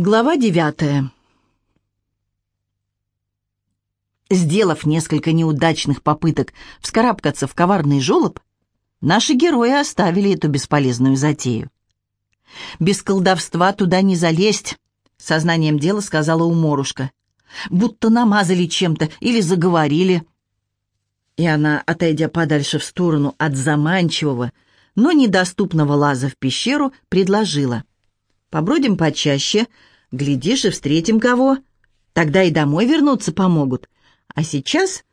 Глава девятая. Сделав несколько неудачных попыток вскарабкаться в коварный желоб, наши герои оставили эту бесполезную затею. «Без колдовства туда не залезть», — сознанием дела сказала уморушка. «Будто намазали чем-то или заговорили». И она, отойдя подальше в сторону от заманчивого, но недоступного лаза в пещеру, предложила. «Побродим почаще, глядишь и встретим кого. Тогда и домой вернуться помогут. А сейчас...»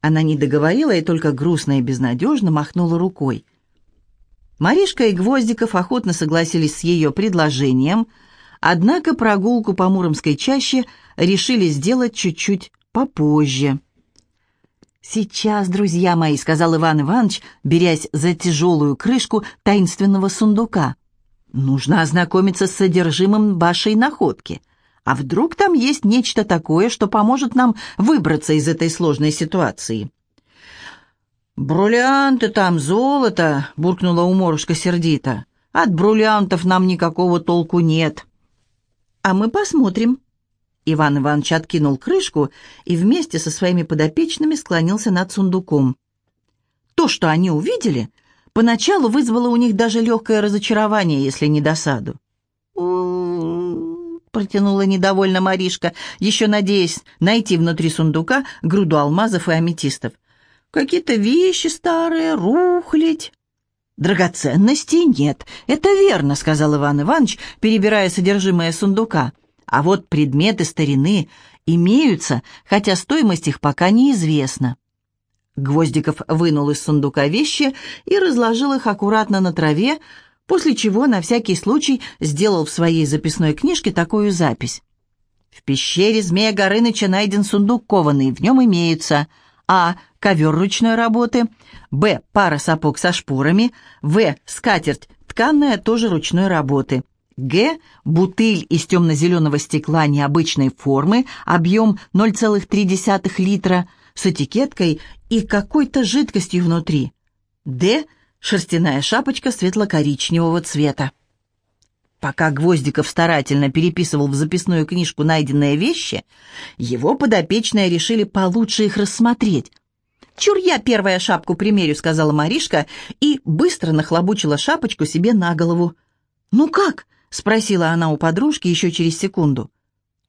Она не договорила и только грустно и безнадежно махнула рукой. Маришка и Гвоздиков охотно согласились с ее предложением, однако прогулку по Муромской чаще решили сделать чуть-чуть попозже. «Сейчас, друзья мои», — сказал Иван Иванович, берясь за тяжелую крышку таинственного сундука. «Нужно ознакомиться с содержимым вашей находки. А вдруг там есть нечто такое, что поможет нам выбраться из этой сложной ситуации?» «Бриллианты там, золото!» — буркнула уморушка сердито. «От бриллиантов нам никакого толку нет». «А мы посмотрим», Иван Иванович откинул крышку и вместе со своими подопечными склонился над сундуком. То, что они увидели, поначалу вызвало у них даже легкое разочарование, если не досаду. протянула недовольно Маришка, еще надеясь найти внутри сундука груду алмазов и аметистов. «Какие-то вещи старые, рухлить». «Драгоценностей нет, это верно», — сказал Иван Иванович, перебирая содержимое сундука. А вот предметы старины имеются, хотя стоимость их пока неизвестна. Гвоздиков вынул из сундука вещи и разложил их аккуратно на траве, после чего на всякий случай сделал в своей записной книжке такую запись. В пещере Змея Горыныча найден сундук кованый, в нем имеются а. ковер ручной работы, б. пара сапог со шпорами, в. скатерть тканная, тоже ручной работы – Г. Бутыль из темно-зеленого стекла необычной формы, объем 0,3 литра, с этикеткой и какой-то жидкостью внутри. Д. Шерстяная шапочка светло-коричневого цвета. Пока Гвоздиков старательно переписывал в записную книжку найденные вещи, его подопечные решили получше их рассмотреть. «Чур я первая шапку примерю», — сказала Маришка и быстро нахлобучила шапочку себе на голову. «Ну как?» — спросила она у подружки еще через секунду.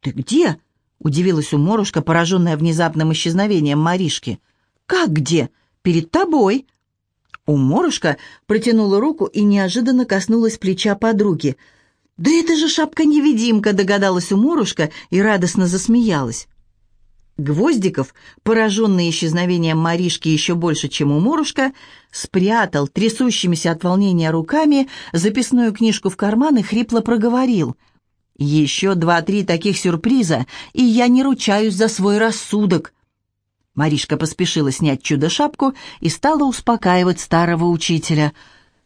«Ты где?» — удивилась уморушка, пораженная внезапным исчезновением Маришки. «Как где? Перед тобой!» Уморушка протянула руку и неожиданно коснулась плеча подруги. «Да это же шапка-невидимка!» — догадалась уморушка и радостно засмеялась. Гвоздиков, пораженный исчезновением Маришки еще больше, чем у Морушка, спрятал трясущимися от волнения руками записную книжку в карман и хрипло проговорил. «Еще два-три таких сюрприза, и я не ручаюсь за свой рассудок». Маришка поспешила снять чудо-шапку и стала успокаивать старого учителя.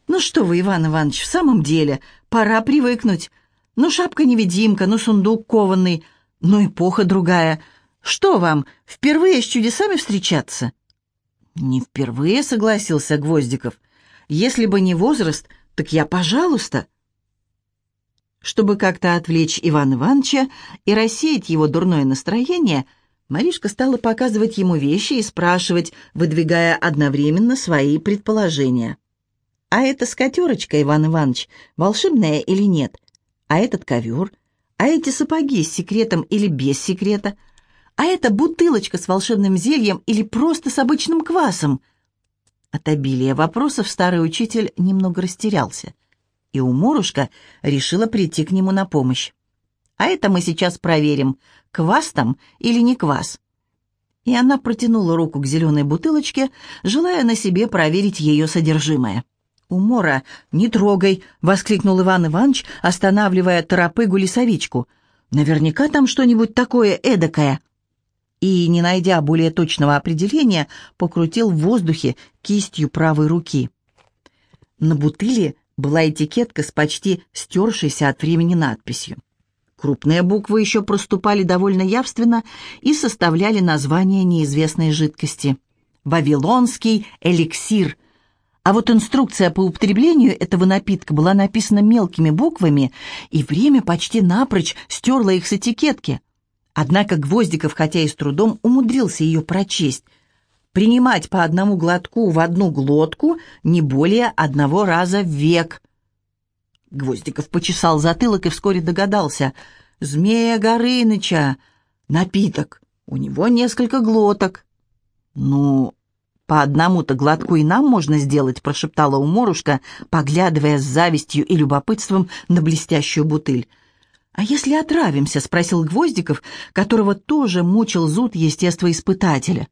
«Ну что вы, Иван Иванович, в самом деле, пора привыкнуть. Ну, шапка-невидимка, ну, сундук кованный, ну, эпоха другая». Что вам, впервые с чудесами встречаться?» «Не впервые», — согласился Гвоздиков. «Если бы не возраст, так я пожалуйста». Чтобы как-то отвлечь Ивана Ивановича и рассеять его дурное настроение, Маришка стала показывать ему вещи и спрашивать, выдвигая одновременно свои предположения. «А эта скатерочка, Иван Иванович, волшебная или нет? А этот ковер? А эти сапоги с секретом или без секрета?» А это бутылочка с волшебным зельем или просто с обычным квасом? От обилия вопросов старый учитель немного растерялся, и уморушка решила прийти к нему на помощь. «А это мы сейчас проверим, квас там или не квас». И она протянула руку к зеленой бутылочке, желая на себе проверить ее содержимое. «Умора, не трогай!» — воскликнул Иван Иванович, останавливая торопыгу-лесовичку. «Наверняка там что-нибудь такое эдакое» и, не найдя более точного определения, покрутил в воздухе кистью правой руки. На бутыле была этикетка с почти стершейся от времени надписью. Крупные буквы еще проступали довольно явственно и составляли название неизвестной жидкости. «Вавилонский эликсир», А вот инструкция по употреблению этого напитка была написана мелкими буквами, и время почти напрочь стерло их с этикетки. Однако Гвоздиков, хотя и с трудом, умудрился ее прочесть. Принимать по одному глотку в одну глотку не более одного раза в век. Гвоздиков почесал затылок и вскоре догадался. «Змея Горыныча! Напиток! У него несколько глоток!» «Ну, «По одному-то глотку и нам можно сделать», — прошептала уморушка, поглядывая с завистью и любопытством на блестящую бутыль. «А если отравимся?» — спросил Гвоздиков, которого тоже мучил зуд естествоиспытателя.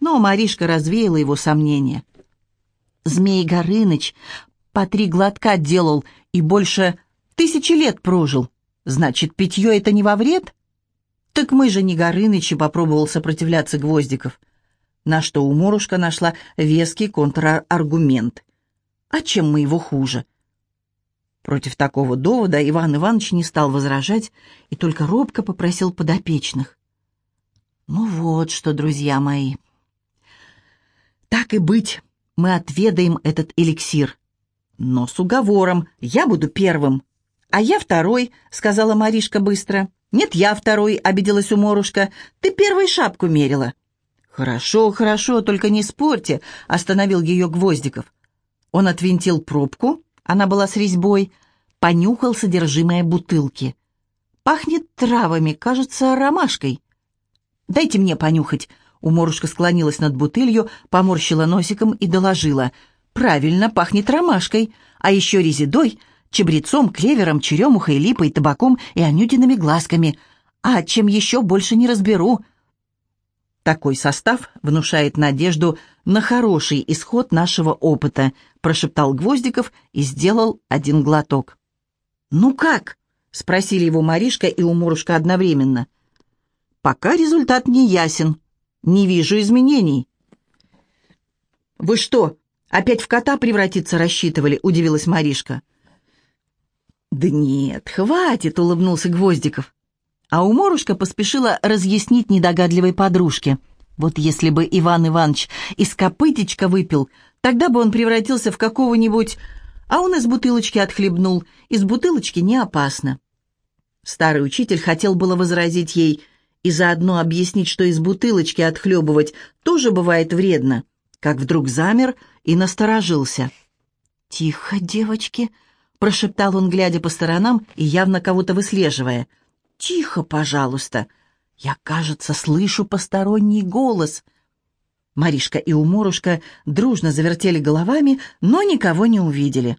Но Маришка развеяла его сомнения. «Змей Горыныч по три глотка делал и больше тысячи лет прожил. Значит, питье это не во вред?» «Так мы же не Горынычи», — попробовал сопротивляться. «Гвоздиков» на что уморушка нашла веский контраргумент. А чем мы его хуже? Против такого довода Иван Иванович не стал возражать и только робко попросил подопечных. «Ну вот что, друзья мои, так и быть, мы отведаем этот эликсир. Но с уговором, я буду первым». «А я второй», — сказала Маришка быстро. «Нет, я второй», — обиделась уморушка. «Ты первой шапку мерила». «Хорошо, хорошо, только не спорьте», — остановил ее Гвоздиков. Он отвинтил пробку, она была с резьбой, понюхал содержимое бутылки. «Пахнет травами, кажется, ромашкой». «Дайте мне понюхать», — уморушка склонилась над бутылью, поморщила носиком и доложила. «Правильно, пахнет ромашкой, а еще резидой, чабрецом, клевером, черемухой, липой, табаком и анютиными глазками. А чем еще больше не разберу». Такой состав внушает надежду на хороший исход нашего опыта, прошептал Гвоздиков и сделал один глоток. «Ну как?» — спросили его Маришка и Умурушка одновременно. «Пока результат не ясен. Не вижу изменений». «Вы что, опять в кота превратиться рассчитывали?» — удивилась Маришка. «Да нет, хватит», — улыбнулся Гвоздиков. А уморушка поспешила разъяснить недогадливой подружке. Вот если бы Иван Иванович из копытечка выпил, тогда бы он превратился в какого-нибудь... А он из бутылочки отхлебнул. Из бутылочки не опасно. Старый учитель хотел было возразить ей и заодно объяснить, что из бутылочки отхлебывать тоже бывает вредно, как вдруг замер и насторожился. «Тихо, девочки!» — прошептал он, глядя по сторонам и явно кого-то выслеживая — «Тихо, пожалуйста. Я, кажется, слышу посторонний голос». Маришка и Уморушка дружно завертели головами, но никого не увидели.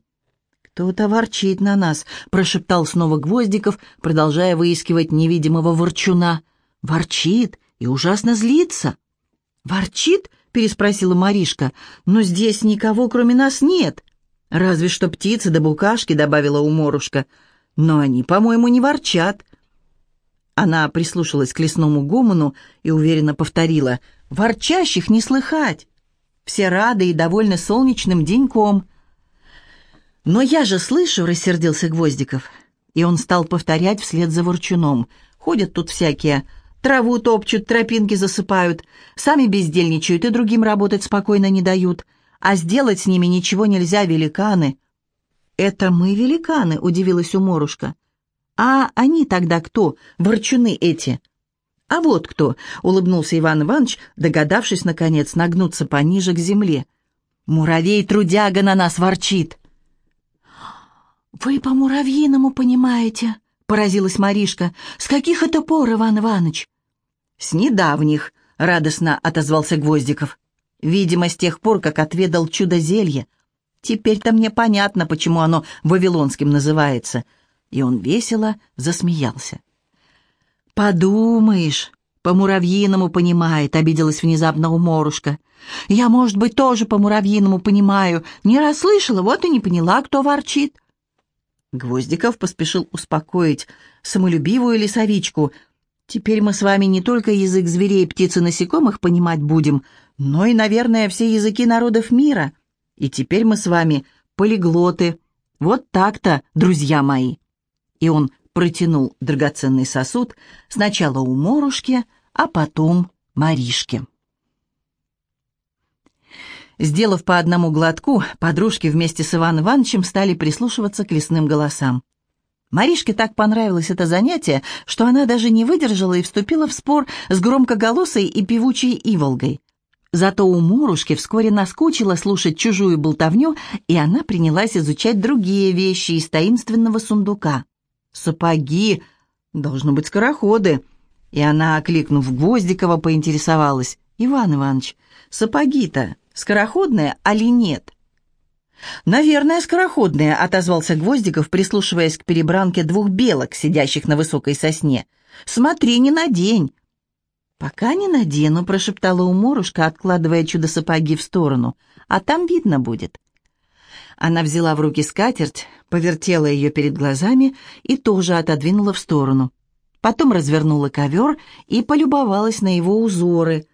«Кто-то ворчит на нас», — прошептал снова Гвоздиков, продолжая выискивать невидимого ворчуна. «Ворчит и ужасно злится». «Ворчит?» — переспросила Маришка. «Но здесь никого, кроме нас, нет. Разве что птицы да букашки», — добавила Уморушка. «Но они, по-моему, не ворчат. Она прислушалась к лесному гомону и уверенно повторила «Ворчащих не слыхать! Все рады и довольны солнечным деньком!» «Но я же слышу!» — рассердился Гвоздиков. И он стал повторять вслед за ворчуном. «Ходят тут всякие, траву топчут, тропинки засыпают, сами бездельничают и другим работать спокойно не дают, а сделать с ними ничего нельзя, великаны». «Это мы великаны?» — удивилась уморушка. «А они тогда кто, ворчуны эти?» «А вот кто», — улыбнулся Иван Иванович, догадавшись, наконец, нагнуться пониже к земле. «Муравей-трудяга на нас ворчит». «Вы по-муравьиному понимаете?» — поразилась Маришка. «С каких это пор, Иван Иванович?» «С недавних», — радостно отозвался Гвоздиков. «Видимо, с тех пор, как отведал чудо-зелье. Теперь-то мне понятно, почему оно вавилонским называется и он весело засмеялся. «Подумаешь, по-муравьиному понимает», — обиделась внезапно уморушка. «Я, может быть, тоже по-муравьиному понимаю. Не расслышала, вот и не поняла, кто ворчит». Гвоздиков поспешил успокоить самолюбивую лесовичку. «Теперь мы с вами не только язык зверей, птиц и насекомых понимать будем, но и, наверное, все языки народов мира. И теперь мы с вами полиглоты. Вот так-то, друзья мои» и он протянул драгоценный сосуд сначала у Морушки, а потом Маришке. Сделав по одному глотку, подружки вместе с Иваном Ивановичем стали прислушиваться к лесным голосам. Маришке так понравилось это занятие, что она даже не выдержала и вступила в спор с громкоголосой и певучей Иволгой. Зато у Мурушки вскоре наскучило слушать чужую болтовню, и она принялась изучать другие вещи из таинственного сундука. Сапоги, должно быть, скороходы. И она, окликнув Гвоздикова, поинтересовалась. «Иван Иванович, сапоги-то скороходные, али нет?» «Наверное, скороходные», — отозвался Гвоздиков, прислушиваясь к перебранке двух белок, сидящих на высокой сосне. «Смотри, не надень». «Пока не надену», — прошептала уморушка, откладывая чудо-сапоги в сторону. «А там видно будет». Она взяла в руки скатерть, повертела ее перед глазами и тоже отодвинула в сторону. Потом развернула ковер и полюбовалась на его узоры.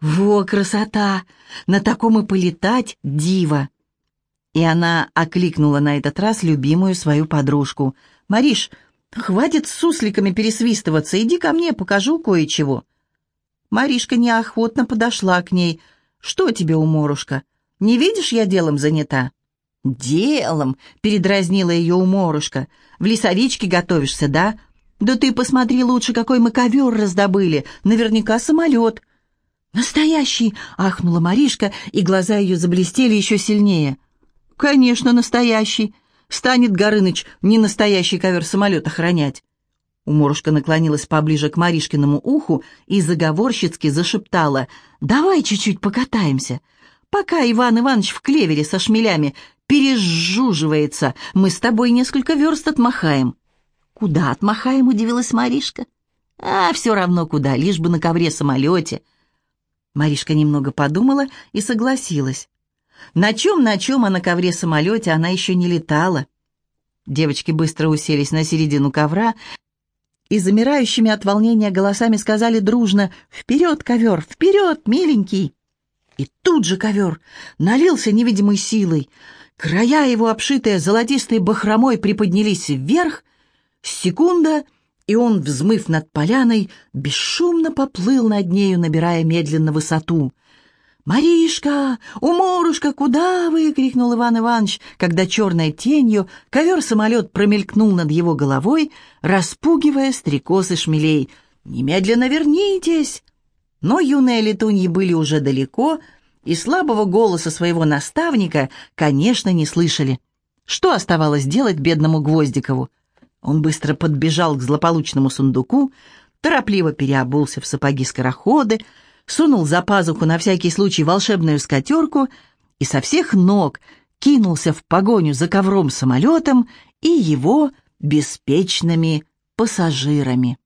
«Во, красота! На таком и полетать диво!» И она окликнула на этот раз любимую свою подружку. «Мариш, хватит с сусликами пересвистываться, иди ко мне, покажу кое-чего». Маришка неохотно подошла к ней. «Что тебе, уморушка? Не видишь, я делом занята?» «Делом!» — передразнила ее уморушка. «В лесовичке готовишься, да? Да ты посмотри лучше, какой мы ковер раздобыли. Наверняка самолет». «Настоящий!» — ахнула Маришка, и глаза ее заблестели еще сильнее. «Конечно, настоящий. Станет Горыныч не настоящий ковер-самолет охранять». Уморушка наклонилась поближе к Маришкиному уху и заговорщицки зашептала «Давай чуть-чуть покатаемся. Пока Иван Иванович в клевере со шмелями пережуживается, мы с тобой несколько верст отмахаем». «Куда отмахаем?» — удивилась Маришка. «А, все равно куда, лишь бы на ковре-самолете». Маришка немного подумала и согласилась. На чем-на чем, а на ковре-самолете она еще не летала. Девочки быстро уселись на середину ковра и замирающими от волнения голосами сказали дружно «Вперед, ковер! Вперед, миленький!» И тут же ковер налился невидимой силой. Края его, обшитые золотистой бахромой, приподнялись вверх. Секунда, и он, взмыв над поляной, бесшумно поплыл над нею, набирая медленно высоту — «Маришка! Уморушка, куда вы?» — крикнул Иван Иванович, когда черной тенью ковер-самолет промелькнул над его головой, распугивая стрекоз и шмелей. «Немедленно вернитесь!» Но юные летуньи были уже далеко, и слабого голоса своего наставника, конечно, не слышали. Что оставалось делать бедному Гвоздикову? Он быстро подбежал к злополучному сундуку, торопливо переобулся в сапоги-скороходы, сунул за пазуху на всякий случай волшебную скатерку и со всех ног кинулся в погоню за ковром-самолетом и его беспечными пассажирами.